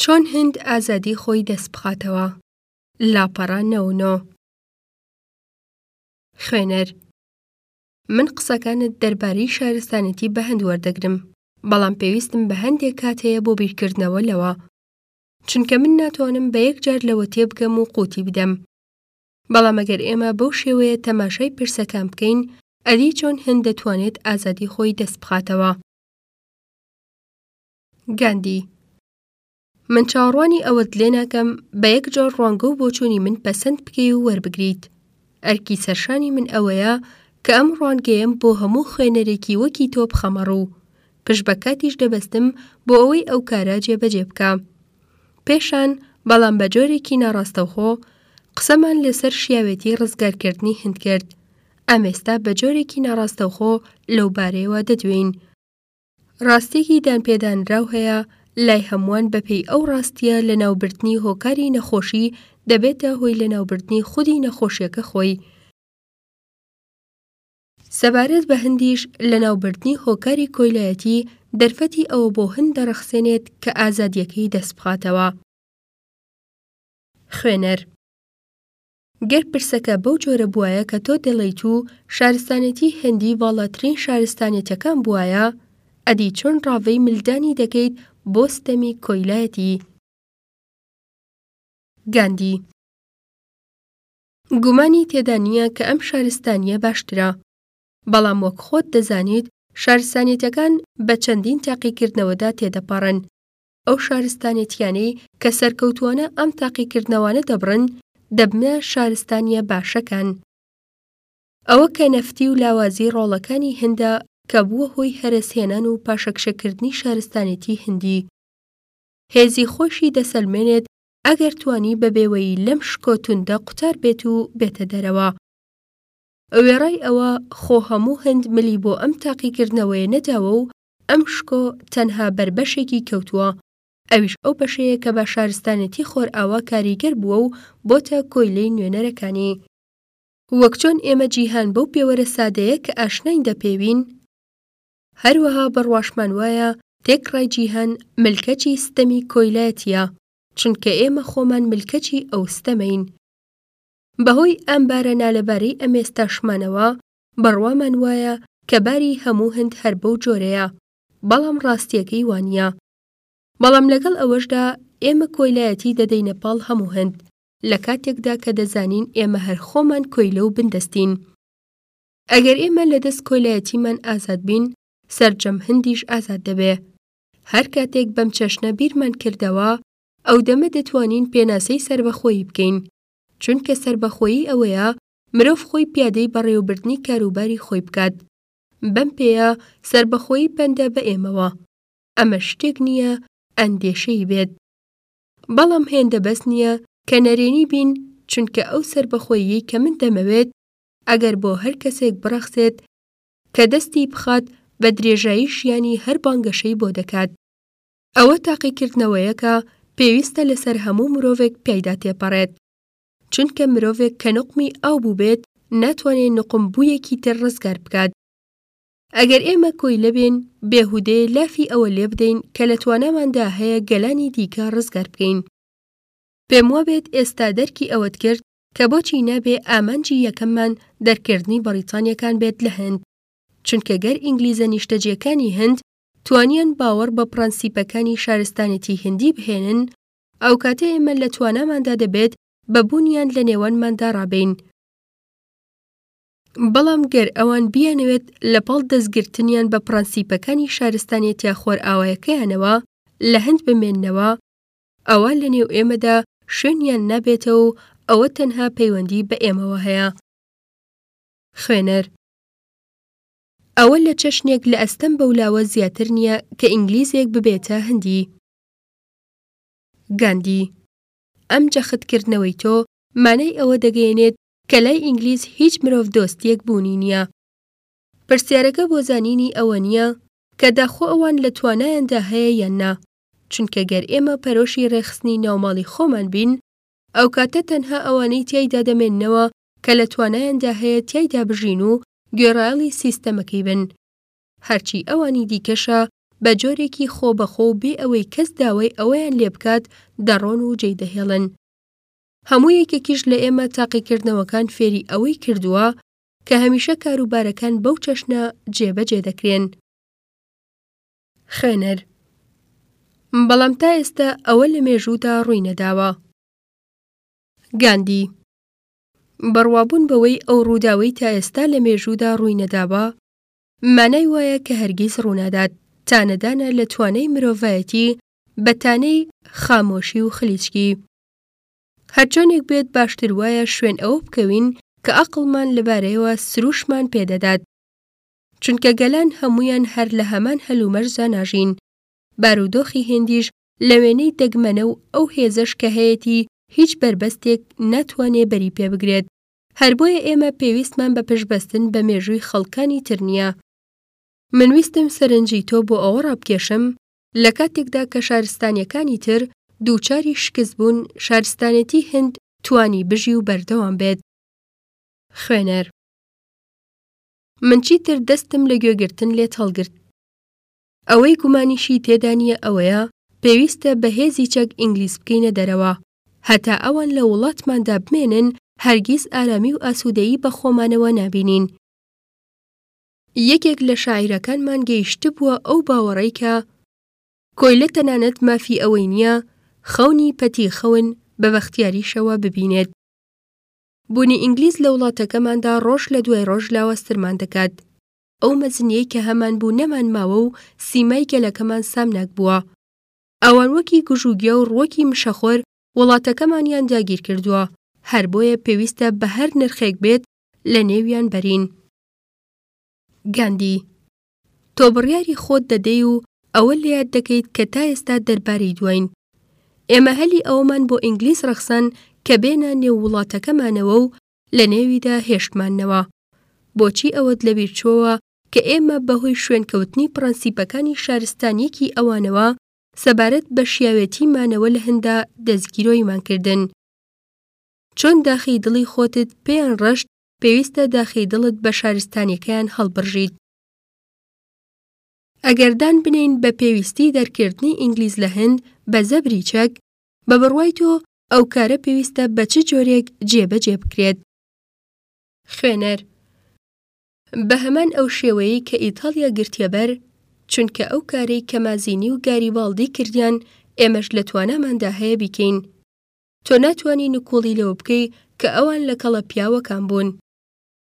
چۆن هند ئازادی خۆی دەست بخاتەوە؟ لاپەڕە نۆ و نۆ. خوێنەر من قسەکانت دەربارەی شارستانێتی بە هەند وەردەگرم بەڵام پێویستم بە هەندێک کات هەیە بۆ بیرکردنەوە لەوە چونکە من ناتوانم بە یەک جار لەوە تێبگەم و قوتی بدەم بەڵام ئەگەر ئێمە بەو شێوەیە تەماشای پرسەکان بکەین ئەدی چۆن هەند دەتوانێت ئازادی خۆی دەست بخاتەوە گاندی، من چاوەڕوانی ئەوەت لێ ناکەم بە یەک جۆر ڕوانگە و بۆچوونی من پەسەند بکەی و وەربگریت. ئەرکی سەرشانی من ئەوەیە کە ئەم ڕوانگەیەم بۆ هەموو خوێنەرێکی وەکی تۆ بخەمە ڕوو. پشت بە کاتیش دەبەستم بۆ ئەوەی ئەو کارە جێبەجێ بکا. پێشان بەڵام بە جۆرێکی ناڕاستەوخۆ قسەمان لەسەر شیاوێتی ڕزگارکردنی هند کرد. ئەمێستا بە جۆرێکی ناڕاستەوخۆ لەو بارەیەوە دەدوێین. ڕاستیەکی دانپێدانراو هەیە لای هەمووان بەپێی ئەو ڕاستیە لەناوبردنی هۆکاری نەخۆشی دەبێتە هۆی لەناوبردنی خودی نەخۆشیەکە خۆی، سەبارەت بە هندیش لەناوبردنی هۆکاری کۆیلایەتی دەرفەتی ئەوە بۆ هند دەڕەخسێنێت کە ئازادیەکەی دەستبخاتەوە. خوێنەر. گەر پرسەکە بەو جۆرە بوایە کە تۆ دەڵێیت و شارستانێتی هندی ڤاڵاترین شارستانێتەکان بوایە، ئەدی چۆن ڕاڤەی ملدانی دەکەیت بۆ ستەمی کۆیلایەتی؟ گاندی. گومانی تێدا نییە کە ئەم شارستانییە باشترە. بەڵام وەک خۆت دەزانیت شارستانێتەکان بە چەندین تاقیکردنەوەدا تێدەپەڕن. ئەو شارستانێتیانەی کە سەرکەوتوانە ئەم تاقیکردنەوانە دەبڕن دەبنە شارستانیە باشەکان. ئەوە کە نەفتی و لاوازی ڕۆڵەکانی هندە کە بووە هۆی هەرەسهێنان و پاشەکشەکردنی شارستانێتی هندی هێزی خۆشی دەسەلمێنێت ئەگەر توانی بە بێوەیی لەم شکۆ توندە قوتار بێت و بێتە دەرەوە. وێڕای ئەوە خۆ هەموو هند ملی بۆ ئەم تاقیکردنەوەیە نەداوە و ئەم شکۆ تەنها بەر بەشێکی کەوتووە، ئەویش ئەو بەشەیە کە بە شارستانێتی خۆرئاوا کاریگەر بووە و بۆتە کۆیلەی نوێنەرەکانی. وەک چۆن ئێمە جیهان بەو پێوەرە سادەیە کە ئاشناین دەپێوین، هەروەها بڕواشمان وایە تێکڕای جیهان ملکەچی ستەمی کۆیلایەتییە، چونکە ئێمە خۆمان ملکەچی ئەو ستەمەین. بەهۆی ئەم بارە نالەبارەی ئەمێستاشمانەوە، بڕوامان وایە کە باری هەموو هند هەر بەو جۆرەیە، بەڵام ڕاستییەکەی وا نییە. بەڵام لەگەڵ ئەوەشدا ئێمە کۆیلایەتی دەدەینە پاڵ هەموو هند، لە کاتێکدا کە دەزانین ئێمە هەر خۆمان کۆیلە و بندەستین. ئەگەر ئێمە لە دەست کۆیلایەتیمان ئازاد بین، سەرجەم هندیش ئازاد دەبێ. هەر کاتێک بەم چەشنە بیرمان کردەوە، ئەودەمە دەتوانین پێناسەی سەربەخۆیی بکەین، چونکە سەربەخۆیی ئەوەیە مرۆڤ خۆی پیادەی بەڕێوەبردنی کاروباری خۆی بکات. بەم پێیە سەربەخۆیی پەندە بە ئێمەوە. ئەمەش شتێک نییە ئەندێشەیی بێت. بەڵام هێندە بەس نییە کە نەرێنی بین، چونکە ئەو سەربەخۆییەی کە من دەمەوێت، ئەگەر بۆ هەر کەسێک بڕەخسێت کە دەستی بخات بە درێژایی ژیانی هەر بانگەشەی بۆ دەکات. ئەوە تاقیکردنەوەیەکە پێویستە لەسەر هەموو مرۆڤێک پیایدا تێپەڕێت. چونکە مرۆڤێک کە نقمی ئاو بووبێت ناتوانێت نقم بوویەکی تر ڕزگار بکات ئەگەر ئێمە کۆی لەبێن بێهودێ لافی ئەوە لێ بدەین کە لە تواناماندا هەیە گەلانی دیکە ڕزگار بکەین پێم وابێت ئێستا دەرکی ئەوەت کرد کە بۆچی نابێ ئامانجی یەکەممان دەرکردنی بەڕیتانیەکان بێت لە هەند چونکە گەر ئینگلیزە نیشتەجێکانی هەند توانیان باوەڕ بە پرەنسیپەکانی شارستانێتی هندی بهێنن ئەو کاتە ئێمە لە تواناماندا دەبێت بە بوونیان لە نێوانماندا ڕابین. بەڵام گەر ئەوان بیانەوێت لە پاڵ دەستگرتنیان بە پڕەنسیپەکانی شارستانیەتە خۆرئاوایەکەیانەوە لە هەند بمێننەوە، ئەوا لە نێو ئێمەدا شوێنیان نابێتەوە و ئەوە تەنها پەیوەندی بە ئێمەوە هەیە. خوێنەر، ئەوە لە چەشنێک لە ئەستەم بەولاوە زیاتر نییە کە ئینگلیزێک ببێتە هندی. گاندی، ئەم جەختکردنەوەی تۆ مانای ئەوە دەگەیەنێت کە لای ئینگلیز هیچ مرۆڤدۆستییەک بوونی نییە. پرسیارەکە بۆ زانینی ئەوە نییە کە داخۆ ئەوان لە توانایاندا هەیە یان نا، چونکە گەر ئێمە پەرۆشی ڕێکخستنی ناوماڵی خۆمان بین، ئەو کاتە تەنها ئەوانەی تیایدا دەمێننەوە کە لە توانایاندا هەیە تیایدا بژین و گوێڕایەڵی سیستەمەکەی بن. هەرچی ئەوانی دیکەشە بە جۆرێکی خۆبەخۆ و بێ ئەوەی کەس داوای ئەوەیان لێ بکات دەڕۆن و جێی دەهێڵن. هەموو یەکێکیش لە ئێمە تاقیکردنەوەکان فێری ئەوەی کردووە کە هەمیشە کاروبارەکان بەو چەشنە جێبەجێ دەکرێن. خوێنەر، بەڵام تا ئێستە ئەوە لە مێژوودا ڕووی نەداوە. گاندی، بڕوابوون بەوەی ئەو ڕووداوەی تا ئێستا لە مێژوودا ڕووی نەداوە مانای وایە کە هەرگیز ڕوونادات، تانەدانە لە توانای مرۆڤایەتی بە تانەی خامۆشی و خلیچکی. هەرچۆنێک بێت باشتر وایە شوێن ئەوە بکەوین کە ئەقڵمان لەبارەیەوە سروشمان پێ دەدات. چونکە گەلان هەموویان هەر لە هەمان هەلومەرجدا ناژین. بارودۆخی هێندیش لە وێنەی دەگمەنە و ئەو هێزەش کە هەیەتی هیچ بەربەستێک ناتوانێ بەری پێ بگرێت. هەر بۆیە ئێمە پێویستمان بە پشتبەستن بە مێژووی خەڵکانی تر نییە. من ویستم سەرنجی تۆ بۆ ئەوە ڕابکێشم، لە کاتێکدا کە شارستانییەکانی تر دووچاری شکست بوون، شارستانێتی هند توانی بژی و بەردەوام بێت. خوێنەر. من چیتر دەستم لە گوێگرتن لێت هەڵگرت. ئەوەی گومانیشی تێدا نییە ئەوەیە پێویستە بە هێزی چەک ئینگلیز بکەینە دەرەوە. هەتا ئەوان لە وڵاتماندا بمێنن هەرگیز ئارامی و ئاسوودەیی بە خۆمانەوە نابینین. یەکێک لە شاعیرەکانمان گەیشتبووە ئەو باوەڕەی کە کۆیلە تەنانەت مافی ئەوەی نییە خەونی پەتی خەون بە بەختیاریشەوە ببینێت. بوونی ئینگلیز لە وڵاتەکەماندا ڕۆژ لە دوای ڕۆژ لاوازترمان دەکات. ئەو مەزنییەی کە هەمانبوو نەمانماوە و سیمای گەلەکەمان سامناک بووە. ئەوان وەکی گژ و گیا و ڕووەکی مشەخۆر وڵاتەکەمانیان داگیر کردووە، هەر بۆیە پێویستە بە هەر نرخێک بێت لە نێویان بەرین. گاندی، تۆ بڕیاری خۆت دەدەی و ئەوە لەیاد دەکەیت کە تا ئێستا دەربارەی دوواین. ئێمە هەلی ئەوەمان بۆ ئینگلیز ڕەخساند کە بێنە نێو وڵاتەکەمانەوە و لە نێویدا هێشتماننەوە. بۆچی ئەوەت لەبیر چووەوە کە ئێمە بەهۆی شوێنکەوتنی پڕەنسیپەکانی شارستانیەکی ئەوانەوە سەبارەت بە شیاوێتی مانەوە لە هەندا دەستگیرۆیمان کردن چۆن داخی دڵی خۆتت پێیان ڕەشت پێویستە داخی دڵت بە شارستانیەکەیان هەڵبڕژیت ئەگەردان بنین بە پێویستی دەرکردنی ئینگلیز لە هەند بە زەبری چەک بە بڕوای تۆ ئەو کارە پێویستە بە چ جۆرێک جێبەجێ بکرێت خوێنەر بە هەمان ئەو شێوەیەی کە ئیتاڵیا گرتیە بەر، چونکە ئەو کارەی کە مازینی و گاریباڵدی کردیان ئێمەش لە تواناماندا هەیە بیکەین. تۆ ناتوانی نکوڵی لەوە بکەی کە ئەوان لە کەڵە پیاوەکان بوون.